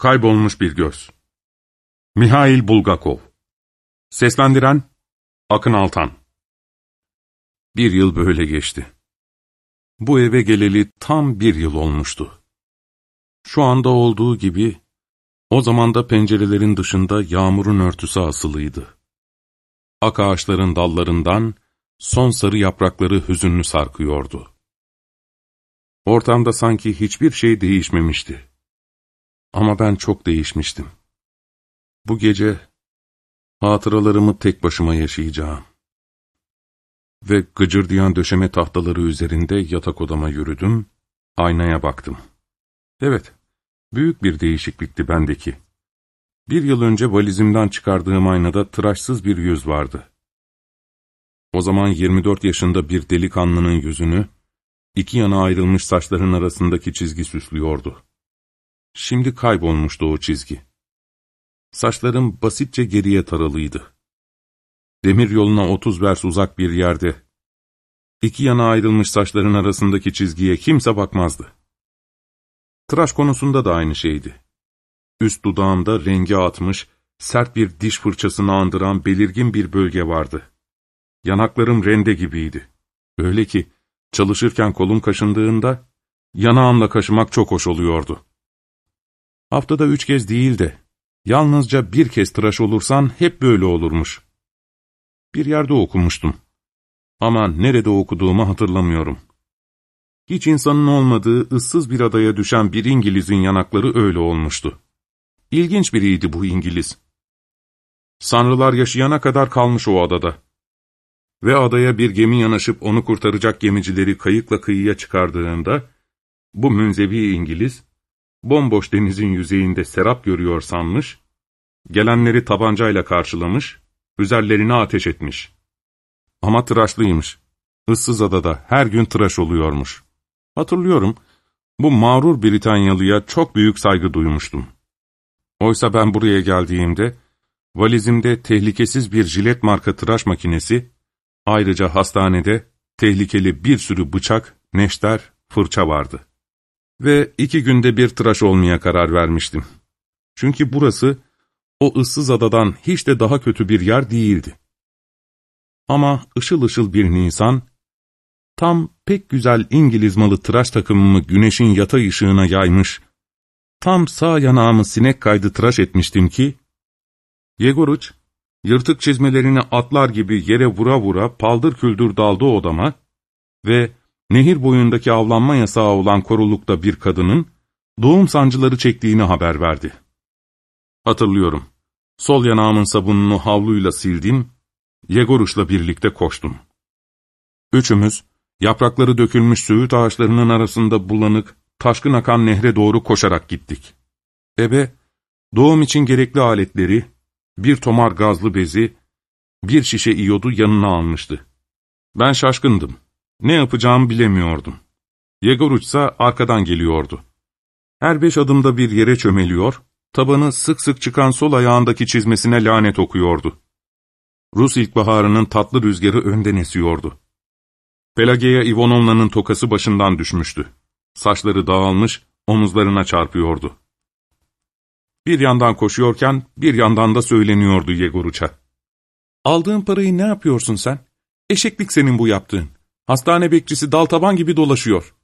Kaybolmuş bir göz. Mihail Bulgakov. Seslendiren Akın Altan. Bir yıl böyle geçti. Bu eve geleli tam bir yıl olmuştu. Şu anda olduğu gibi, o zaman da pencerelerin dışında yağmurun örtüsü asılıydı. Ak ağaçların dallarından son sarı yaprakları hüzünlü sarkıyordu. Ortamda sanki hiçbir şey değişmemişti. Ama ben çok değişmiştim. Bu gece hatıralarımı tek başıma yaşayacağım. Ve gıcırdayan döşeme tahtaları üzerinde yatak odama yürüdüm, aynaya baktım. Evet, büyük bir değişiklikti bendeki. Bir yıl önce valizimden çıkardığım aynada tıraşsız bir yüz vardı. O zaman 24 yaşında bir delikanlının yüzünü, iki yana ayrılmış saçların arasındaki çizgi süslüyordu. Şimdi kaybolmuştu o çizgi. Saçlarım basitçe geriye taralıydı. Demir yoluna otuz vers uzak bir yerde, iki yana ayrılmış saçların arasındaki çizgiye kimse bakmazdı. Tıraş konusunda da aynı şeydi. Üst dudağımda rengi atmış, sert bir diş fırçasını andıran belirgin bir bölge vardı. Yanaklarım rende gibiydi. Öyle ki, çalışırken kolum kaşındığında, yanağımla kaşımak çok hoş oluyordu. Haftada üç kez değil de, yalnızca bir kez tıraş olursan hep böyle olurmuş. Bir yerde okumuştum. Ama nerede okuduğumu hatırlamıyorum. Hiç insanın olmadığı ıssız bir adaya düşen bir İngiliz'in yanakları öyle olmuştu. İlginç biriydi bu İngiliz. Sanrılar yaşayana kadar kalmış o adada. Ve adaya bir gemi yanaşıp onu kurtaracak gemicileri kayıkla kıyıya çıkardığında, bu münzevi İngiliz, bomboş denizin yüzeyinde serap görüyor sanmış, gelenleri tabancayla karşılamış, üzerlerine ateş etmiş. Ama tıraşlıymış. Issız adada her gün tıraş oluyormuş. Hatırlıyorum, bu mağrur Britanyalıya çok büyük saygı duymuştum. Oysa ben buraya geldiğimde, valizimde tehlikesiz bir jilet marka tıraş makinesi, ayrıca hastanede tehlikeli bir sürü bıçak, neşter, fırça vardı. Ve iki günde bir tıraş olmaya karar vermiştim. Çünkü burası, o ıssız adadan hiç de daha kötü bir yer değildi. Ama ışıl ışıl bir Nisan, tam pek güzel İngiliz malı tıraş takımımı güneşin yatay ışığına yaymış, tam sağ yanağımı sinek kaydı tıraş etmiştim ki, Yegoruç, yırtık çizmelerini atlar gibi yere vura vura paldır küldür daldı odama ve nehir boyundaki avlanma yasağı olan korulukta bir kadının doğum sancıları çektiğini haber verdi. Hatırlıyorum. Sol yanağımın sabununu havluyla sildim, Yegoruş'la birlikte koştum. Üçümüz, yaprakları dökülmüş söğüt ağaçlarının arasında bulanık, taşkın akan nehre doğru koşarak gittik. Ebe, doğum için gerekli aletleri, bir tomar gazlı bezi, bir şişe iyodu yanına almıştı. Ben şaşkındım. Ne yapacağımı bilemiyordum. Yegoruç ise arkadan geliyordu. Her beş adımda bir yere çömeliyor, tabanı sık sık çıkan sol ayağındaki çizmesine lanet okuyordu. Rus ilkbaharının tatlı rüzgarı önden esiyordu. Pelageya Ivanovna'nın tokası başından düşmüştü. Saçları dağılmış, omuzlarına çarpıyordu. Bir yandan koşuyorken, bir yandan da söyleniyordu Yegoruç'a. ''Aldığın parayı ne yapıyorsun sen? Eşeklik senin bu yaptığın. Hastane bekçisi dal taban gibi dolaşıyor.''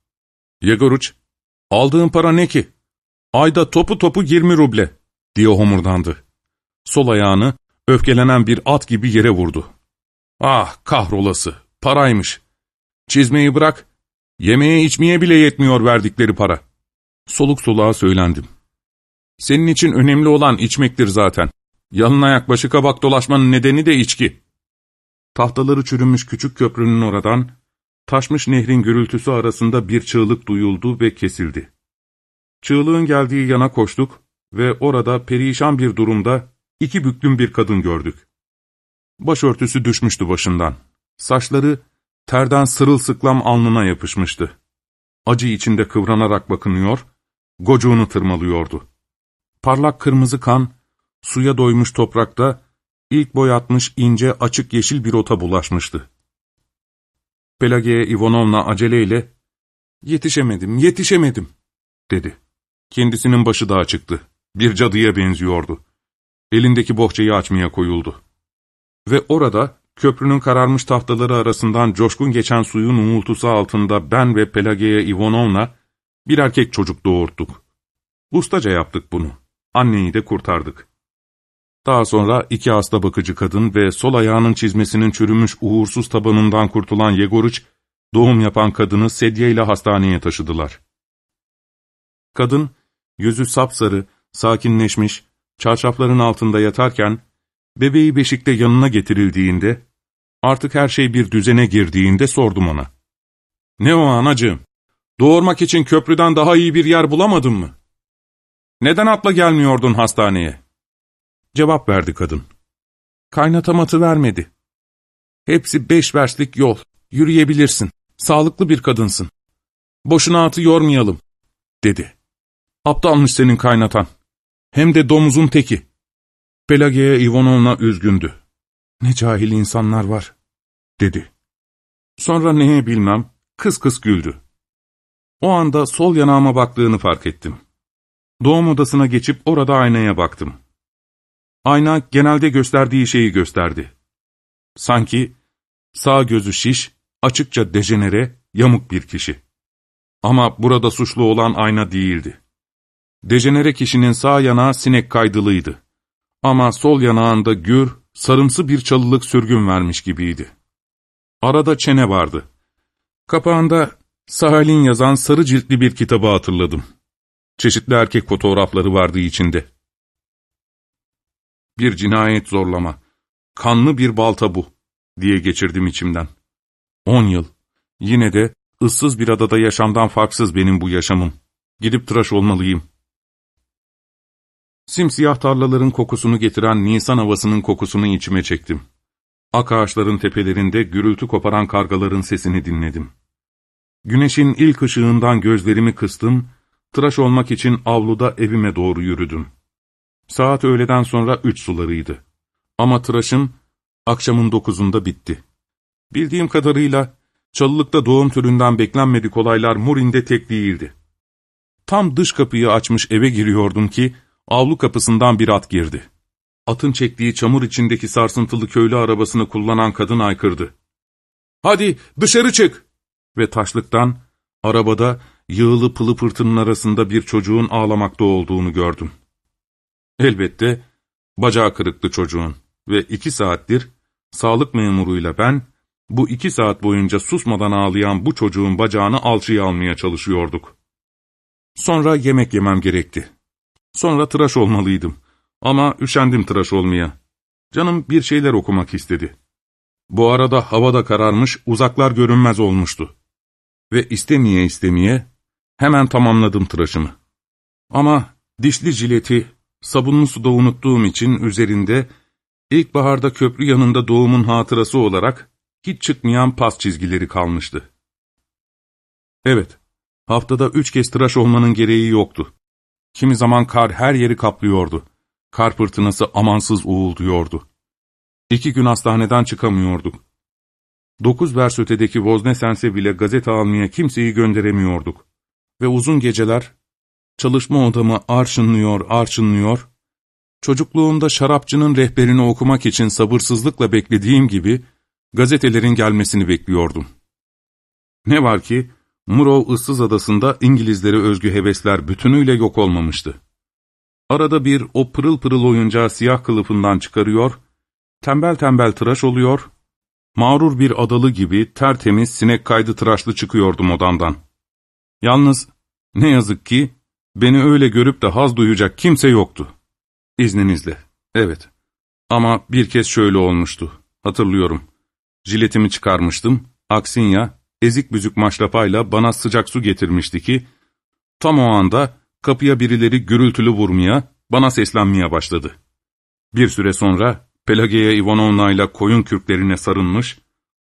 Yegoruç, ''Aldığın para ne ki? Ayda topu topu yirmi ruble.'' diye homurdandı. Sol ayağını öfkelenen bir at gibi yere vurdu. ''Ah kahrolası, paraymış. Çizmeyi bırak, yemeğe içmeye bile yetmiyor verdikleri para.'' Soluk soluğa söylendim. Senin için önemli olan içmektir zaten. Yalın ayak başı kabak dolaşmanın nedeni de içki. Tahtaları çürümüş küçük köprünün oradan, taşmış nehrin gürültüsü arasında bir çığlık duyuldu ve kesildi. Çığlığın geldiği yana koştuk ve orada perişan bir durumda iki büklüm bir kadın gördük. Başörtüsü düşmüştü başından. Saçları terden sırılsıklam alnına yapışmıştı. Acı içinde kıvranarak bakınıyor, gocuğunu tırmalıyordu. Parlak kırmızı kan, suya doymuş toprakta, ilk boyatmış ince açık yeşil bir ota bulaşmıştı. Pelageya Ivanovna aceleyle, ''Yetişemedim, yetişemedim.'' dedi. Kendisinin başı daha çıktı. Bir cadıya benziyordu. Elindeki bohçayı açmaya koyuldu. Ve orada köprünün kararmış tahtaları arasından coşkun geçen suyun uğultusu altında ben ve Pelageya Ivanovna bir erkek çocuk doğurttuk. Ustaca yaptık bunu. Anneyi de kurtardık. Daha sonra iki hasta bakıcı kadın ve sol ayağının çizmesinin çürümüş uğursuz tabanından kurtulan Yegoriç, doğum yapan kadını sedyeyle hastaneye taşıdılar. Kadın, yüzü sapsarı, sakinleşmiş, çarşafların altında yatarken, bebeği beşikte yanına getirildiğinde, artık her şey bir düzene girdiğinde sordum ona. ''Ne o anacığım? Doğurmak için köprüden daha iyi bir yer bulamadın mı? Neden atla gelmiyordun hastaneye?'' Cevap verdi kadın. Kaynatam atı vermedi. Hepsi beş verslik yol. Yürüyebilirsin. Sağlıklı bir kadınsın. Boşuna atı yormayalım, dedi. Aptalmış senin kaynatan. Hem de domuzun teki. Pelageya Ivanovna üzgündü. Ne cahil insanlar var, dedi. Sonra neye bilmem, kıs kıs güldü. O anda sol yanağıma baktığını fark ettim. Doğum odasına geçip orada aynaya baktım. Ayna genelde gösterdiği şeyi gösterdi. Sanki sağ gözü şiş, açıkça dejenere, yamuk bir kişi. Ama burada suçlu olan ayna değildi. Dejenere kişinin sağ yanağı sinek kaydılıydı. Ama sol yanağında gür, sarımsı bir çalılık sürgün vermiş gibiydi. Arada çene vardı. Kapağında Sahalin yazan sarı ciltli bir kitabı hatırladım. Çeşitli erkek fotoğrafları vardı içinde. Bir cinayet zorlama, kanlı bir balta bu, diye geçirdim içimden. On yıl, yine de ıssız bir adada yaşamdan farksız benim bu yaşamım. Gidip tıraş olmalıyım. Simsiyah tarlaların kokusunu getiren Nisan havasının kokusunu içime çektim. Ak ağaçların tepelerinde gürültü koparan kargaların sesini dinledim. Güneşin ilk ışığından gözlerimi kıstım, tıraş olmak için avluda evime doğru yürüdüm. Saat öğleden sonra üç sularıydı. Ama tıraşım akşamın dokuzunda bitti. Bildiğim kadarıyla çalılıkta doğum türünden beklenmedik olaylar Murin'de tek değildi. Tam dış kapıyı açmış eve giriyordum ki avlu kapısından bir at girdi. Atın çektiği çamur içindeki sarsıntılı köylü arabasını kullanan kadın aykırdı. ''Hadi dışarı çık!'' Ve taşlıktan arabada yığılı pılı pırtının arasında bir çocuğun ağlamakta olduğunu gördüm. Elbette bacağı kırıktı çocuğun ve iki saattir sağlık memuruyla ben bu iki saat boyunca susmadan ağlayan bu çocuğun bacağını alçıya almaya çalışıyorduk. Sonra yemek yemem gerekti. Sonra tıraş olmalıydım. Ama üşendim tıraş olmaya. Canım bir şeyler okumak istedi. Bu arada havada kararmış, uzaklar görünmez olmuştu. Ve istemeye istemeye hemen tamamladım tıraşımı. Ama dişli jileti sabunlu suda unuttuğum için üzerinde, ilkbaharda köprü yanında doğumun hatırası olarak hiç çıkmayan pas çizgileri kalmıştı. Evet, haftada üç kez tıraş olmanın gereği yoktu. Kimi zaman kar her yeri kaplıyordu. Kar fırtınası amansız uğulduyordu. İki gün hastaneden çıkamıyorduk. Dokuz vers ötedeki Voznesense bile gazete almaya kimseyi gönderemiyorduk. Ve uzun geceler çalışma odamı arşınlıyor, arşınlıyor, çocukluğumda şarapçının rehberini okumak için sabırsızlıkla beklediğim gibi gazetelerin gelmesini bekliyordum. Ne var ki, Murov ıssız adasında İngilizlere özgü hevesler bütünüyle yok olmamıştı. Arada bir o pırıl pırıl oyuncağı siyah kılıfından çıkarıyor, tembel tembel tıraş oluyor, mağrur bir adalı gibi tertemiz sinek kaydı tıraşlı çıkıyordum odamdan. Yalnız ne yazık ki Beni öyle görüp de haz duyacak kimse yoktu. İzninizle, evet. Ama bir kez şöyle olmuştu, hatırlıyorum. Jiletimi çıkarmıştım, Aksinya, ezik büzük maşrapayla bana sıcak su getirmişti ki, tam o anda kapıya birileri gürültülü vurmaya, bana seslenmeye başladı. Bir süre sonra Pelageya Ivanovna ile koyun kürklerine sarılmış,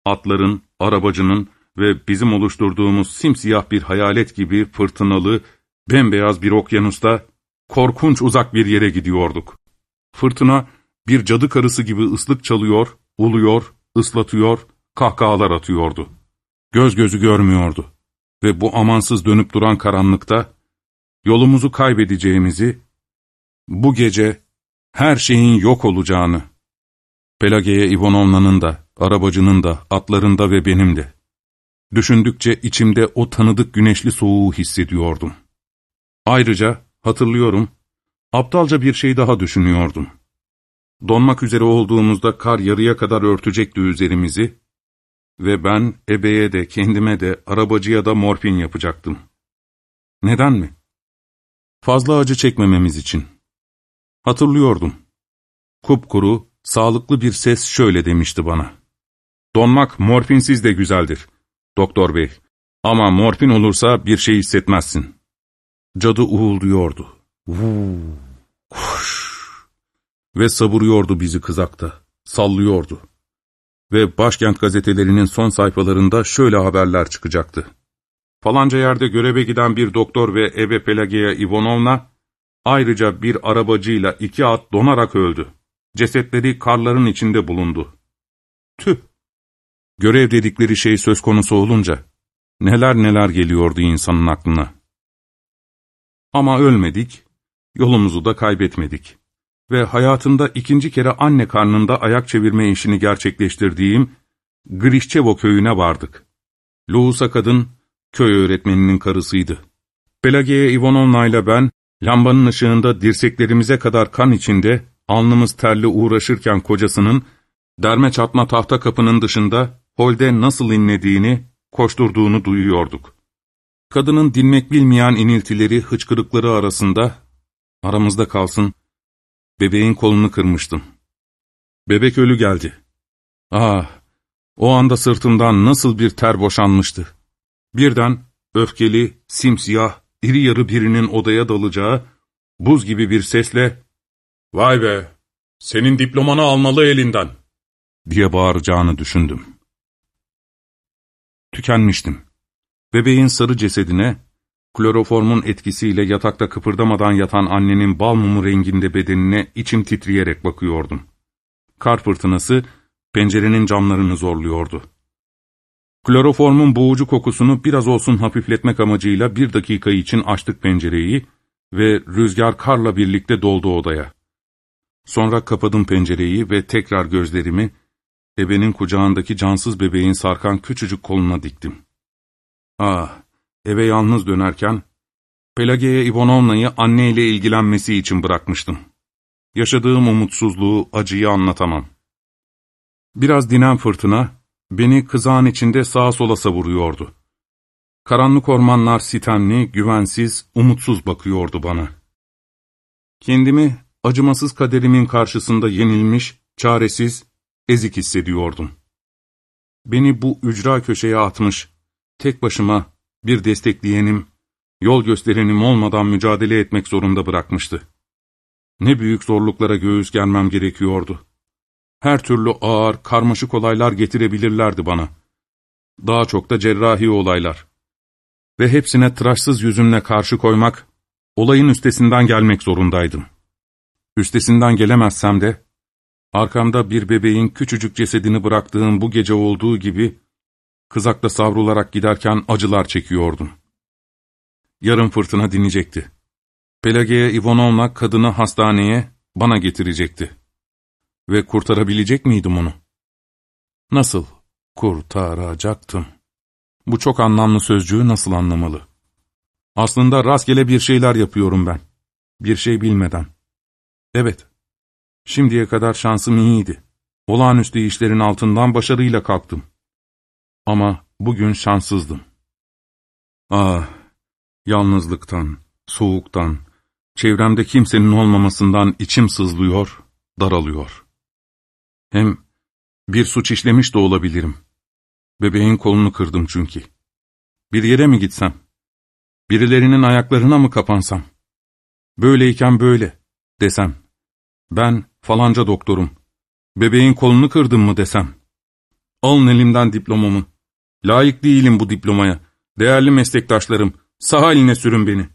atların, arabacının ve bizim oluşturduğumuz simsiyah bir hayalet gibi fırtınalı, Bembeyaz bir okyanusta, korkunç uzak bir yere gidiyorduk. Fırtına, bir cadı karısı gibi ıslık çalıyor, uluyor, ıslatıyor, kahkahalar atıyordu. Göz gözü görmüyordu. Ve bu amansız dönüp duran karanlıkta, yolumuzu kaybedeceğimizi, bu gece her şeyin yok olacağını, Pelageya Ivanovna'nın da, arabacının da, atlarında ve benim de. Düşündükçe içimde o tanıdık güneşli soğuğu hissediyordum. Ayrıca hatırlıyorum, aptalca bir şey daha düşünüyordum. Donmak üzere olduğumuzda kar yarıya kadar örtecekti üzerimizi ve ben ebeye de kendime de arabacıya da morfin yapacaktım. Neden mi? Fazla acı çekmememiz için. Hatırlıyordum. Kupkuru, sağlıklı bir ses şöyle demişti bana. Donmak morfinsiz de güzeldir, doktor bey. Ama morfin olursa bir şey hissetmezsin. Cadı uğulduyordu. Vuu, kuş. Ve savuruyordu bizi kızakta, sallıyordu. Ve başkent gazetelerinin son sayfalarında şöyle haberler çıkacaktı. Falanca yerde göreve giden bir doktor ve Eve Pelageya Ivanovna, ayrıca bir arabacıyla iki at donarak öldü. Cesetleri karların içinde bulundu. Tüh! Görev dedikleri şey söz konusu olunca, neler neler geliyordu insanın aklına. Ama ölmedik, yolumuzu da kaybetmedik. Ve hayatımda ikinci kere anne karnında ayak çevirme işini gerçekleştirdiğim Grişçevo köyüne vardık. Luhusa kadın, köy öğretmeninin karısıydı. Pelageya Ivanovna ile ben, lambanın ışığında dirseklerimize kadar kan içinde, alnımız terli uğraşırken kocasının, derme çatma tahta kapının dışında, holde nasıl inlediğini, koşturduğunu duyuyorduk. Kadının dinmek bilmeyen iniltileri, hıçkırıkları arasında, aramızda kalsın, bebeğin kolunu kırmıştım. Bebek ölü geldi. Ah, o anda sırtımdan nasıl bir ter boşanmıştı. Birden öfkeli, simsiyah, iri yarı birinin odaya dalacağı, buz gibi bir sesle ''Vay be, senin diplomanı almalı elinden.'' diye bağıracağını düşündüm. Tükenmiştim. Bebeğin sarı cesedine, kloroformun etkisiyle yatakta kıpırdamadan yatan annenin bal mumu renginde bedenine içim titreyerek bakıyordum. Kar fırtınası pencerenin camlarını zorluyordu. Kloroformun boğucu kokusunu biraz olsun hafifletmek amacıyla bir dakika için açtık pencereyi ve rüzgar karla birlikte doldu odaya. Sonra kapadım pencereyi ve tekrar gözlerimi ebenin kucağındaki cansız bebeğin sarkan küçücük koluna diktim. Ah, eve yalnız dönerken Pelageya Ivanovna'yı anneyle ilgilenmesi için bırakmıştım. Yaşadığım umutsuzluğu, acıyı anlatamam. Biraz dinen fırtına, beni kızağın içinde sağa sola savuruyordu. Karanlık ormanlar sitemli, güvensiz, umutsuz bakıyordu bana. Kendimi acımasız kaderimin karşısında yenilmiş, çaresiz, ezik hissediyordum. Beni bu ücra köşeye atmış, tek başıma bir destekleyenim, yol gösterenim olmadan mücadele etmek zorunda bırakmıştı. Ne büyük zorluklara göğüs germem gerekiyordu. Her türlü ağır, karmaşık olaylar getirebilirlerdi bana. Daha çok da cerrahi olaylar. Ve hepsine tıraşsız yüzümle karşı koymak, olayın üstesinden gelmek zorundaydım. Üstesinden gelemezsem de, arkamda bir bebeğin küçücük cesedini bıraktığım bu gece olduğu gibi, kızakta savrularak giderken acılar çekiyordum. Yarın fırtına dinecekti. Pelageya Ivanovna kadını hastaneye, bana getirecekti. Ve kurtarabilecek miydim onu? Nasıl kurtaracaktım? Bu çok anlamlı sözcüğü nasıl anlamalı? Aslında rastgele bir şeyler yapıyorum ben. Bir şey bilmeden. Evet, şimdiye kadar şansım iyiydi. Olağanüstü işlerin altından başarıyla kalktım. Ama bugün şanssızdım. Ah, yalnızlıktan, soğuktan, çevremde kimsenin olmamasından içim sızlıyor, daralıyor. Hem bir suç işlemiş de olabilirim. Bebeğin kolunu kırdım çünkü. Bir yere mi gitsem? Birilerinin ayaklarına mı kapansam? Böyleyken böyle desem. Ben falanca doktorum. Bebeğin kolunu kırdım mı desem. Alın elimden diplomamı. Layık değilim bu diplomaya. Değerli meslektaşlarım, sağ haline sürün beni.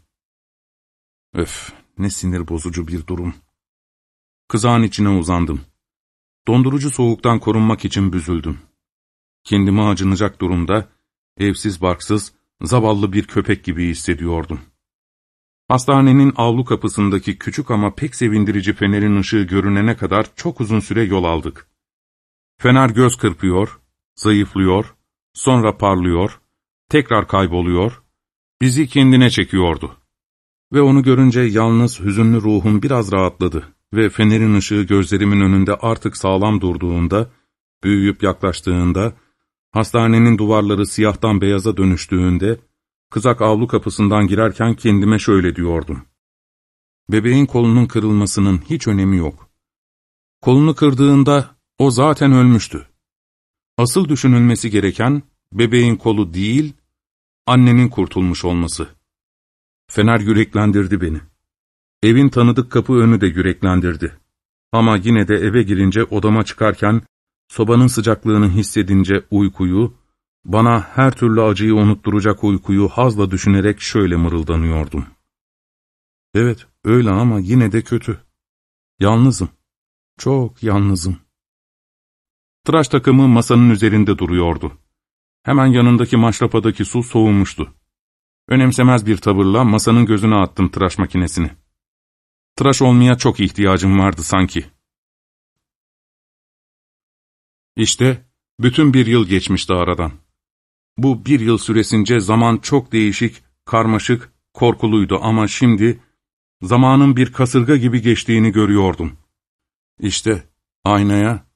Öf, ne sinir bozucu bir durum. Kızağın içine uzandım. Dondurucu soğuktan korunmak için büzüldüm. Kendimi acınacak durumda, evsiz barksız, zavallı bir köpek gibi hissediyordum. Hastanenin avlu kapısındaki küçük ama pek sevindirici fenerin ışığı görünene kadar çok uzun süre yol aldık. Fener göz kırpıyor, zayıflıyor, sonra parlıyor, tekrar kayboluyor, bizi kendine çekiyordu. Ve onu görünce yalnız hüzünlü ruhum biraz rahatladı ve fenerin ışığı gözlerimin önünde artık sağlam durduğunda, büyüyüp yaklaştığında, hastanenin duvarları siyahtan beyaza dönüştüğünde, kızak avlu kapısından girerken kendime şöyle diyordum. Bebeğin kolunun kırılmasının hiç önemi yok. Kolunu kırdığında o zaten ölmüştü. Asıl düşünülmesi gereken, bebeğin kolu değil, annenin kurtulmuş olması. Fener yüreklendirdi beni. Evin tanıdık kapı önü de yüreklendirdi. Ama yine de eve girince odama çıkarken, sobanın sıcaklığını hissedince uykuyu, bana her türlü acıyı unutturacak uykuyu hazla düşünerek şöyle mırıldanıyordum. Evet, öyle ama yine de kötü. Yalnızım. Çok yalnızım. Tıraş takımı masanın üzerinde duruyordu. Hemen yanındaki maşrapadaki su soğumuştu. Önemsemez bir tavırla masanın gözüne attım tıraş makinesini. Tıraş olmaya çok ihtiyacım vardı sanki. İşte bütün bir yıl geçmişti aradan. Bu bir yıl süresince zaman çok değişik, karmaşık, korkuluydu ama şimdi zamanın bir kasırga gibi geçtiğini görüyordum. İşte aynaya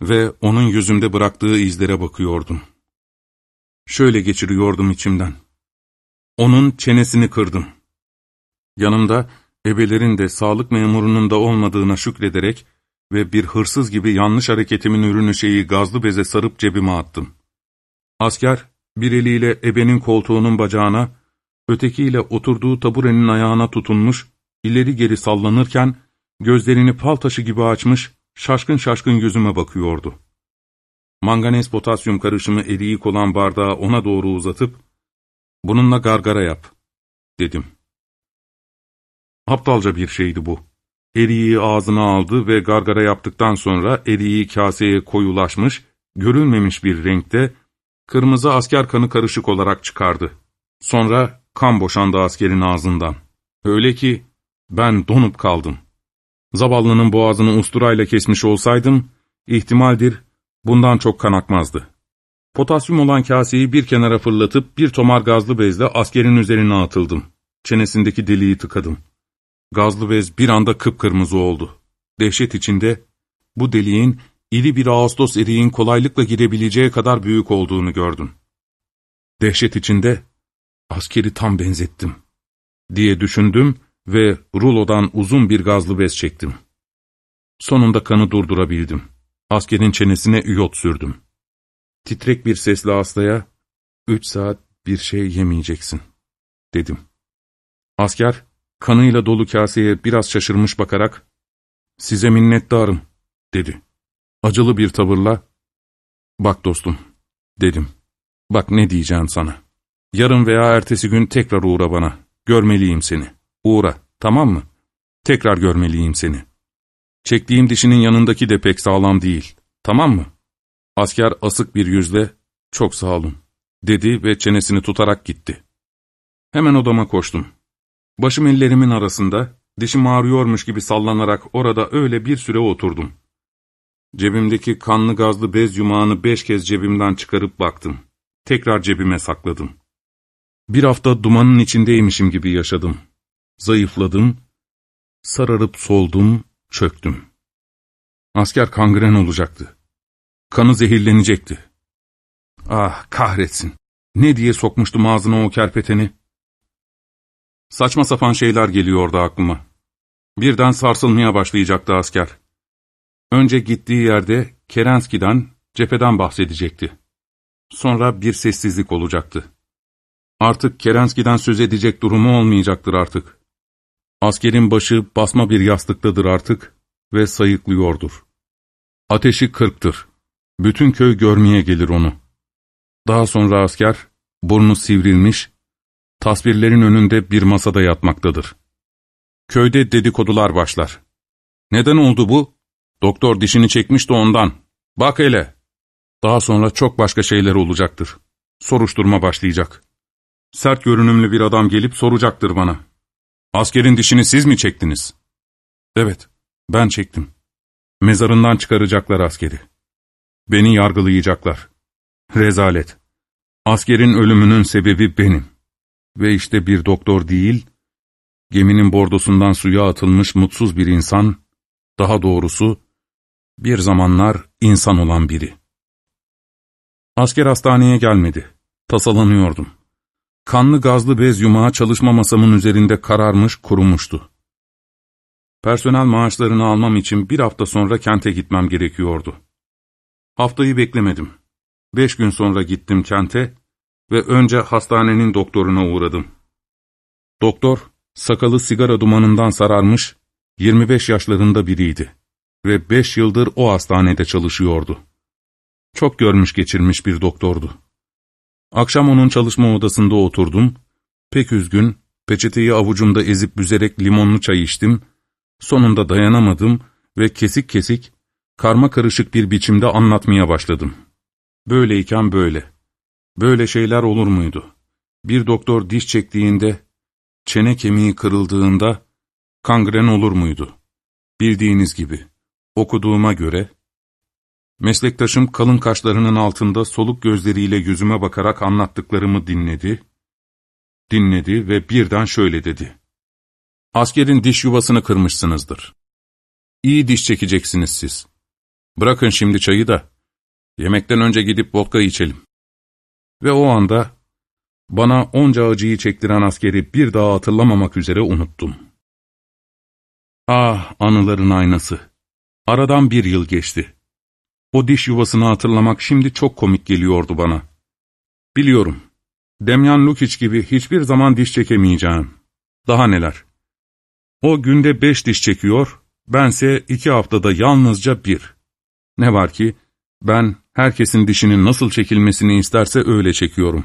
ve onun yüzümde bıraktığı izlere bakıyordum. Şöyle geçiriyordum içimden. Onun çenesini kırdım. Yanımda ebelerin de sağlık memurunun da olmadığına şükrederek ve bir hırsız gibi yanlış hareketimin ürünü şeyi gazlı beze sarıp cebime attım. Asker bir eliyle ebenin koltuğunun bacağına, ötekiyle oturduğu taburenin ayağına tutunmuş, ileri geri sallanırken gözlerini fal taşı gibi açmış, şaşkın şaşkın yüzüme bakıyordu. Manganez potasyum karışımı eriyik olan bardağı ona doğru uzatıp, ''Bununla gargara yap.'' dedim. Aptalca bir şeydi bu. Eriği ağzına aldı ve gargara yaptıktan sonra eriği kaseye koyulaşmış, görülmemiş bir renkte, kırmızı asker kanı karışık olarak çıkardı. Sonra kan boşandı askerin ağzından. Öyle ki ben donup kaldım. Zavallının boğazını usturayla kesmiş olsaydım, ihtimaldir bundan çok kan akmazdı. Potasyum olan kaseyi bir kenara fırlatıp bir tomar gazlı bezle askerin üzerine atıldım. Çenesindeki deliği tıkadım. Gazlı bez bir anda kıpkırmızı oldu. Dehşet içinde bu deliğin iri bir Ağustos eriğin kolaylıkla girebileceği kadar büyük olduğunu gördüm. Dehşet içinde askeri tam benzettim diye düşündüm ve rulodan uzun bir gazlı bez çektim. Sonunda kanı durdurabildim. Askerin çenesine üyot sürdüm. Titrek bir sesle hastaya, üç saat bir şey yemeyeceksin, dedim. Asker, kanıyla dolu kaseye biraz şaşırmış bakarak, size minnettarım, dedi. Acılı bir tavırla, bak dostum, dedim. Bak ne diyeceğim sana. Yarın veya ertesi gün tekrar uğra bana, görmeliyim seni. Uğra, tamam mı? Tekrar görmeliyim seni. Çektiğim dişinin yanındaki de pek sağlam değil, tamam mı? Asker asık bir yüzle, çok sağ olun, dedi ve çenesini tutarak gitti. Hemen odama koştum. Başım ellerimin arasında, dişim ağrıyormuş gibi sallanarak orada öyle bir süre oturdum. Cebimdeki kanlı gazlı bez yumağını beş kez cebimden çıkarıp baktım. Tekrar cebime sakladım. Bir hafta dumanın içindeymişim gibi yaşadım. Zayıfladım, sararıp soldum, çöktüm. Asker kangren olacaktı. Kanı zehirlenecekti. Ah kahretsin. Ne diye sokmuştum ağzına o kerpeteni? Saçma sapan şeyler geliyordu aklıma. Birden sarsılmaya başlayacaktı asker. Önce gittiği yerde Kerenski'den, cepheden bahsedecekti. Sonra bir sessizlik olacaktı. Artık Kerenski'den söz edecek durumu olmayacaktır artık. Askerin başı basma bir yastıktadır artık ve sayıklıyordur. Ateşi kırktır. Bütün köy görmeye gelir onu. Daha sonra asker, burnu sivrilmiş, tasvirlerin önünde bir masada yatmaktadır. Köyde dedikodular başlar. Neden oldu bu? Doktor dişini çekmişti ondan. Bak hele. Daha sonra çok başka şeyler olacaktır. Soruşturma başlayacak. Sert görünümlü bir adam gelip soracaktır bana. Askerin dişini siz mi çektiniz? Evet, ben çektim. Mezarından çıkaracaklar askeri. Beni yargılayacaklar. Rezalet. Askerin ölümünün sebebi benim. Ve işte bir doktor değil, geminin bordosundan suya atılmış mutsuz bir insan, daha doğrusu, bir zamanlar insan olan biri. Asker hastaneye gelmedi. Tasalanıyordum. Kanlı gazlı bez yumağı çalışma masamın üzerinde kararmış, kurumuştu. Personel maaşlarını almam için bir hafta sonra kente gitmem gerekiyordu. Haftayı beklemedim. Beş gün sonra gittim kente ve önce hastanenin doktoruna uğradım. Doktor, sakalı sigara dumanından sararmış, 25 yaşlarında biriydi ve beş yıldır o hastanede çalışıyordu. Çok görmüş geçirmiş bir doktordu. Akşam onun çalışma odasında oturdum, pek üzgün, peçeteyi avucumda ezip büzerek limonlu çay içtim, sonunda dayanamadım ve kesik kesik, karma karışık bir biçimde anlatmaya başladım. Böyleyken böyle. Böyle şeyler olur muydu? Bir doktor diş çektiğinde, çene kemiği kırıldığında, kangren olur muydu? Bildiğiniz gibi, okuduğuma göre, meslektaşım kalın kaşlarının altında soluk gözleriyle yüzüme bakarak anlattıklarımı dinledi, dinledi ve birden şöyle dedi. Askerin diş yuvasını kırmışsınızdır. İyi diş çekeceksiniz siz. Bırakın şimdi çayı da, yemekten önce gidip vodka içelim. Ve o anda, bana onca acıyı çektiren askeri bir daha hatırlamamak üzere unuttum. Ah, anıların aynası. Aradan bir yıl geçti. O diş yuvasını hatırlamak şimdi çok komik geliyordu bana. Biliyorum, Demyan Lukic gibi hiçbir zaman diş çekemeyeceğim. Daha neler. O günde beş diş çekiyor, bense iki haftada yalnızca bir. Ne var ki, ben herkesin dişinin nasıl çekilmesini isterse öyle çekiyorum.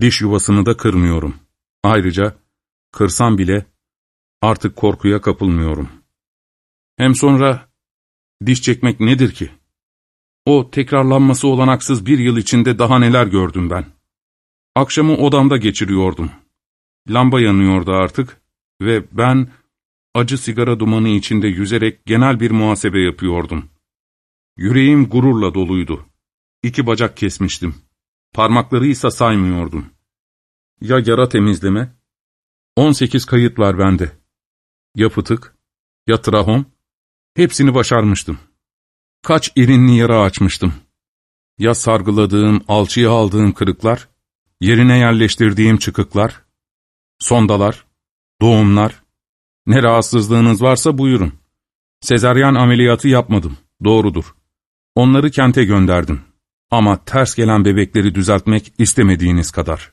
Diş yuvasını da kırmıyorum. Ayrıca, kırsam bile artık korkuya kapılmıyorum. Hem sonra, diş çekmek nedir ki? O tekrarlanması olanaksız bir yıl içinde daha neler gördüm ben. Akşamı odamda geçiriyordum. Lamba yanıyordu artık ve ben acı sigara dumanı içinde yüzerek genel bir muhasebe yapıyordum. Yüreğim gururla doluydu. İki bacak kesmiştim. Parmakları ise saymıyordum. Ya yara temizleme? 18 kayıt var bende. Ya fıtık, ya trahom, hepsini başarmıştım. Kaç irinli yara açmıştım. Ya sargıladığım, alçıya aldığım kırıklar, yerine yerleştirdiğim çıkıklar, sondalar, doğumlar, ne rahatsızlığınız varsa buyurun. Sezaryen ameliyatı yapmadım, doğrudur. Onları kente gönderdim. Ama ters gelen bebekleri düzeltmek istemediğiniz kadar.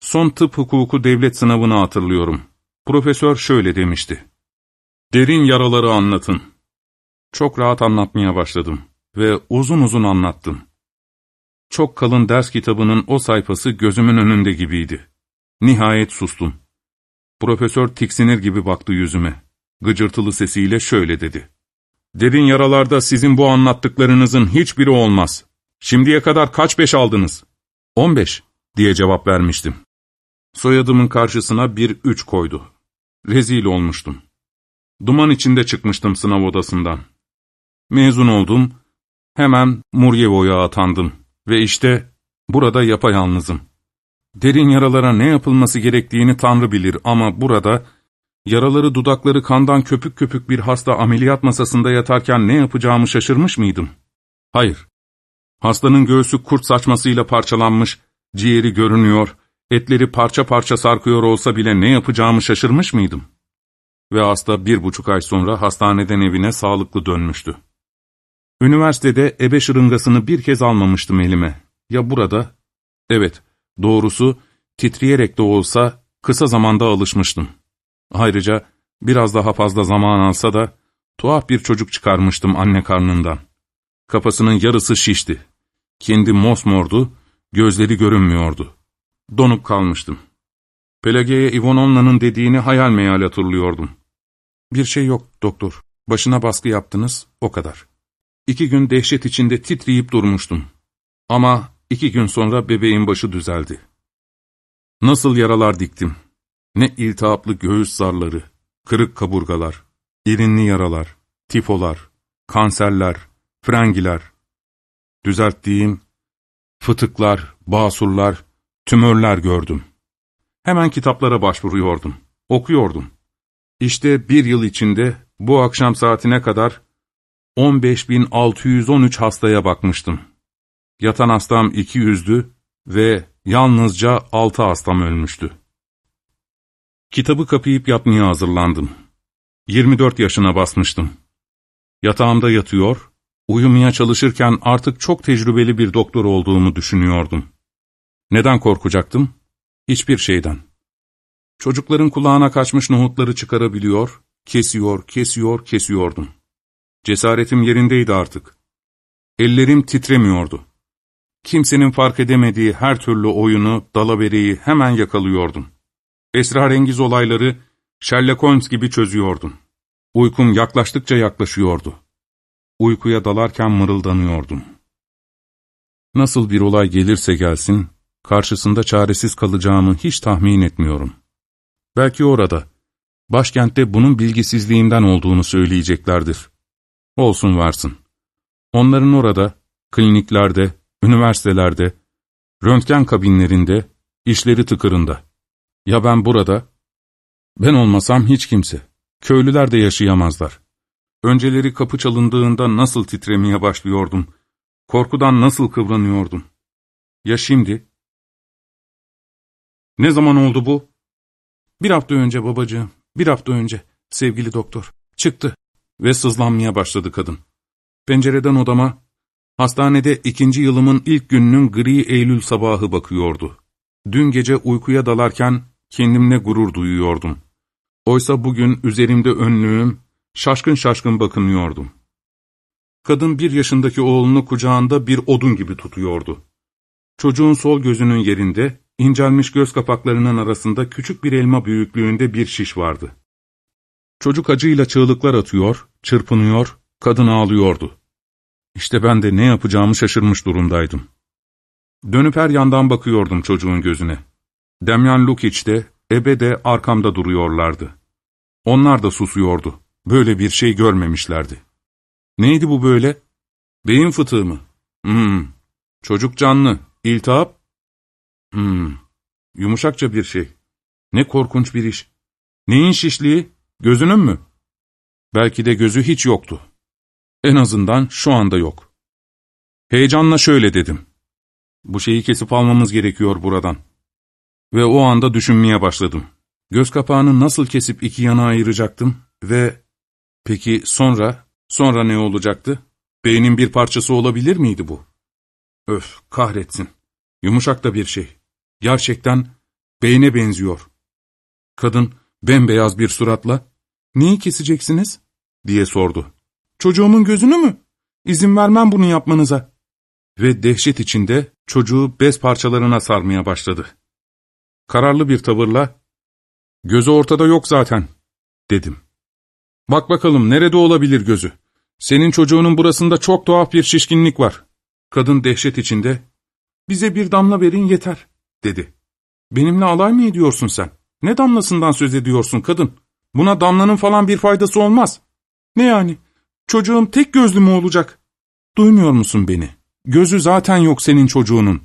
Son tıp hukuku devlet sınavını hatırlıyorum. Profesör şöyle demişti. Derin yaraları anlatın. Çok rahat anlatmaya başladım ve uzun uzun anlattım. Çok kalın ders kitabının o sayfası gözümün önünde gibiydi. Nihayet sustum. Profesör tiksinir gibi baktı yüzüme. Gıcırtılı sesiyle şöyle dedi. Derin yaralarda sizin bu anlattıklarınızın hiçbiri olmaz. Şimdiye kadar kaç beş aldınız? On beş diye cevap vermiştim. Soyadımın karşısına bir üç koydu. Rezil olmuştum. Duman içinde çıkmıştım sınav odasından. Mezun oldum, hemen Muryevo'ya atandım ve işte burada yapayalnızım. Derin yaralara ne yapılması gerektiğini Tanrı bilir ama burada, yaraları dudakları kandan köpük köpük bir hasta ameliyat masasında yatarken ne yapacağımı şaşırmış mıydım? Hayır. Hastanın göğsü kurt saçmasıyla parçalanmış, ciğeri görünüyor, etleri parça parça sarkıyor olsa bile ne yapacağımı şaşırmış mıydım? Ve hasta bir buçuk ay sonra hastaneden evine sağlıklı dönmüştü. Üniversitede ebe şırıngasını bir kez almamıştım elime. Ya burada? Evet, Doğrusu titreyerek de olsa kısa zamanda alışmıştım. Ayrıca biraz daha fazla zaman alsa da tuhaf bir çocuk çıkarmıştım anne karnından. Kafasının yarısı şişti. Kendi mosmordu, gözleri görünmüyordu. Donup kalmıştım. Pelageya Ivanovna'nın dediğini hayal meyal hatırlıyordum. Bir şey yok doktor. Başına baskı yaptınız, o kadar. İki gün dehşet içinde titreyip durmuştum. Ama İki gün sonra bebeğin başı düzeldi. Nasıl yaralar diktim. Ne iltihaplı göğüs zarları, kırık kaburgalar, irinli yaralar, tifolar, kanserler, frengiler. Düzelttiğim fıtıklar, basurlar, tümörler gördüm. Hemen kitaplara başvuruyordum, okuyordum. İşte bir yıl içinde bu akşam saatine kadar 15.613 hastaya bakmıştım. Yatan hastam 200'dü ve yalnızca 6 hastam ölmüştü. Kitabı kapayıp yatmaya hazırlandım. 24 yaşına basmıştım. Yatağımda yatıyor, uyumaya çalışırken artık çok tecrübeli bir doktor olduğumu düşünüyordum. Neden korkacaktım? Hiçbir şeyden. Çocukların kulağına kaçmış nohutları çıkarabiliyor, kesiyor, kesiyor, kesiyordum. Cesaretim yerindeydi artık. Ellerim titremiyordu. Kimsenin fark edemediği her türlü oyunu, dalavereyi hemen yakalıyordum. Esrarengiz olayları Sherlock Holmes gibi çözüyordum. Uykum yaklaştıkça yaklaşıyordu. Uykuya dalarken mırıldanıyordum. Nasıl bir olay gelirse gelsin, karşısında çaresiz kalacağımı hiç tahmin etmiyorum. Belki orada, başkentte bunun bilgisizliğinden olduğunu söyleyeceklerdir. Olsun varsın. Onların orada, kliniklerde, üniversitelerde, röntgen kabinlerinde, işleri tıkırında. Ya ben burada? Ben olmasam hiç kimse. Köylüler de yaşayamazlar. Önceleri kapı çalındığında nasıl titremeye başlıyordum. Korkudan nasıl kıvranıyordum. Ya şimdi? Ne zaman oldu bu? Bir hafta önce babacığım, bir hafta önce sevgili doktor. Çıktı ve sızlanmaya başladı kadın. Pencereden odama, hastanede ikinci yılımın ilk gününün gri Eylül sabahı bakıyordu. Dün gece uykuya dalarken kendimle gurur duyuyordum. Oysa bugün üzerimde önlüğüm, şaşkın şaşkın bakınıyordum. Kadın bir yaşındaki oğlunu kucağında bir odun gibi tutuyordu. Çocuğun sol gözünün yerinde, incelmiş göz kapaklarının arasında küçük bir elma büyüklüğünde bir şiş vardı. Çocuk acıyla çığlıklar atıyor, çırpınıyor, kadın ağlıyordu. İşte ben de ne yapacağımı şaşırmış durumdaydım. Dönüp her yandan bakıyordum çocuğun gözüne. Demyan Lukic de, Ebe de arkamda duruyorlardı. Onlar da susuyordu. Böyle bir şey görmemişlerdi. Neydi bu böyle? Beyin fıtığı mı? Hmm. Çocuk canlı. İltihap? Hmm. Yumuşakça bir şey. Ne korkunç bir iş. Neyin şişliği? Gözünün mü? Belki de gözü hiç yoktu. En azından şu anda yok. Heyecanla şöyle dedim. Bu şeyi kesip almamız gerekiyor buradan. Ve o anda düşünmeye başladım. Göz kapağını nasıl kesip iki yana ayıracaktım ve... Peki sonra, sonra ne olacaktı? Beynin bir parçası olabilir miydi bu? Öf, kahretsin. Yumuşak da bir şey. Gerçekten beyne benziyor. Kadın bembeyaz bir suratla, ''Neyi keseceksiniz?'' diye sordu. ''Çocuğumun gözünü mü? İzin vermem bunu yapmanıza.'' Ve dehşet içinde çocuğu bez parçalarına sarmaya başladı. Kararlı bir tavırla, ''Gözü ortada yok zaten.'' dedim. ''Bak bakalım nerede olabilir gözü? Senin çocuğunun burasında çok tuhaf bir şişkinlik var.'' Kadın dehşet içinde, ''Bize bir damla verin yeter.'' dedi. ''Benimle alay mı ediyorsun sen? Ne damlasından söz ediyorsun kadın? Buna damlanın falan bir faydası olmaz. Ne yani? Çocuğum tek gözlü mü olacak? Duymuyor musun beni? Gözü zaten yok senin çocuğunun.''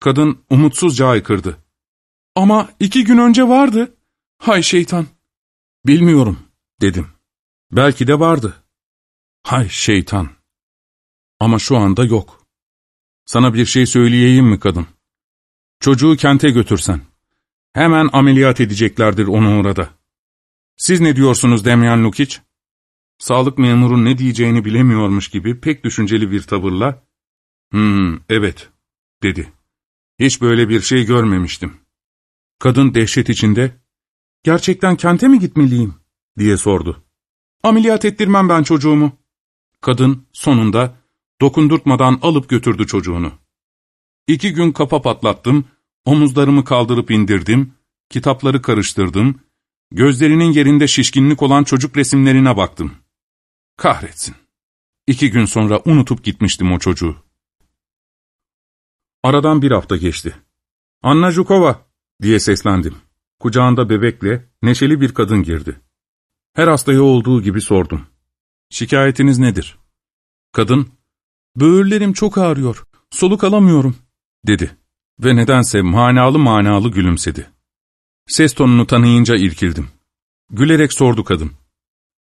Kadın umutsuzca aykırdı. ''Ama iki gün önce vardı.'' ''Hay şeytan!'' ''Bilmiyorum.'' dedim. ''Belki de vardı.'' ''Hay şeytan!'' Ama şu anda yok. Sana bir şey söyleyeyim mi kadın? Çocuğu kente götürsen. Hemen ameliyat edeceklerdir onu orada. Siz ne diyorsunuz Demyan Lukic? Sağlık memuru ne diyeceğini bilemiyormuş gibi pek düşünceli bir tavırla, ''Hmm, evet.'' dedi. Hiç böyle bir şey görmemiştim. Kadın dehşet içinde, ''Gerçekten kente mi gitmeliyim?'' diye sordu. ''Ameliyat ettirmem ben çocuğumu.'' Kadın sonunda dokundurtmadan alıp götürdü çocuğunu. İki gün kafa patlattım, omuzlarımı kaldırıp indirdim, kitapları karıştırdım, gözlerinin yerinde şişkinlik olan çocuk resimlerine baktım. Kahretsin. İki gün sonra unutup gitmiştim o çocuğu. Aradan bir hafta geçti. ''Anna Jukova!'' diye seslendim. Kucağında bebekle neşeli bir kadın girdi. Her hastaya olduğu gibi sordum. Şikayetiniz nedir? Kadın, böğürlerim çok ağrıyor, soluk alamıyorum, dedi ve nedense manalı manalı gülümsedi. Ses tonunu tanıyınca irkildim. Gülerek sordu kadın.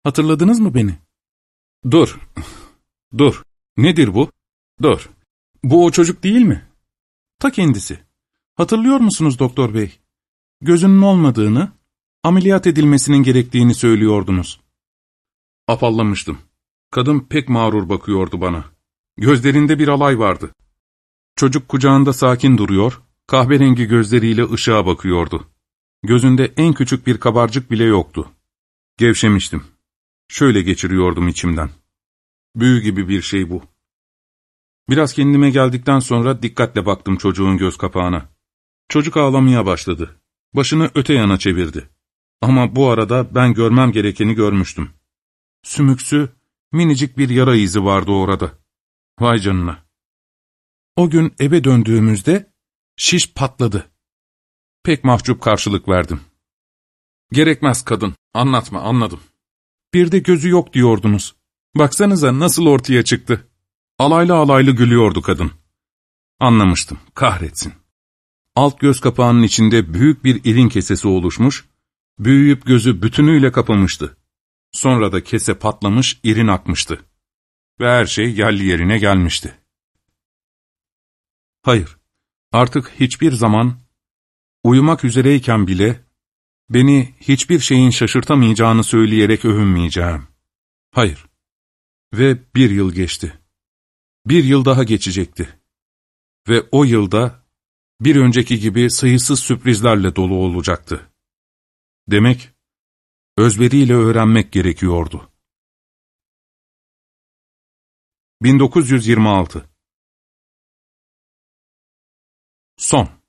Hatırladınız mı beni? Dur, dur, nedir bu? Dur, bu o çocuk değil mi? Ta kendisi. Hatırlıyor musunuz doktor bey? Gözünün olmadığını, ameliyat edilmesinin gerektiğini söylüyordunuz. Apallamıştım. Kadın pek mağrur bakıyordu bana. Gözlerinde bir alay vardı. Çocuk kucağında sakin duruyor, kahverengi gözleriyle ışığa bakıyordu. Gözünde en küçük bir kabarcık bile yoktu. Gevşemiştim. Şöyle geçiriyordum içimden. Büyü gibi bir şey bu. Biraz kendime geldikten sonra dikkatle baktım çocuğun göz kapağına. Çocuk ağlamaya başladı. Başını öte yana çevirdi. Ama bu arada ben görmem gerekeni görmüştüm. Sümüksü, minicik bir yara izi vardı orada. Vay canına. O gün eve döndüğümüzde şiş patladı. Pek mahcup karşılık verdim. Gerekmez kadın, anlatma anladım. Bir de gözü yok diyordunuz. Baksanıza nasıl ortaya çıktı. Alaylı alaylı gülüyordu kadın. Anlamıştım, kahretsin. Alt göz kapağının içinde büyük bir irin kesesi oluşmuş, büyüyüp gözü bütünüyle kapamıştı. Sonra da kese patlamış, irin akmıştı. Ve her şey yerli yerine gelmişti. Hayır, artık hiçbir zaman, uyumak üzereyken bile, beni hiçbir şeyin şaşırtamayacağını söyleyerek övünmeyeceğim. Hayır. Ve bir yıl geçti. Bir yıl daha geçecekti. Ve o yılda, bir önceki gibi sayısız sürprizlerle dolu olacaktı. Demek, özveriyle öğrenmek gerekiyordu. 1926 Son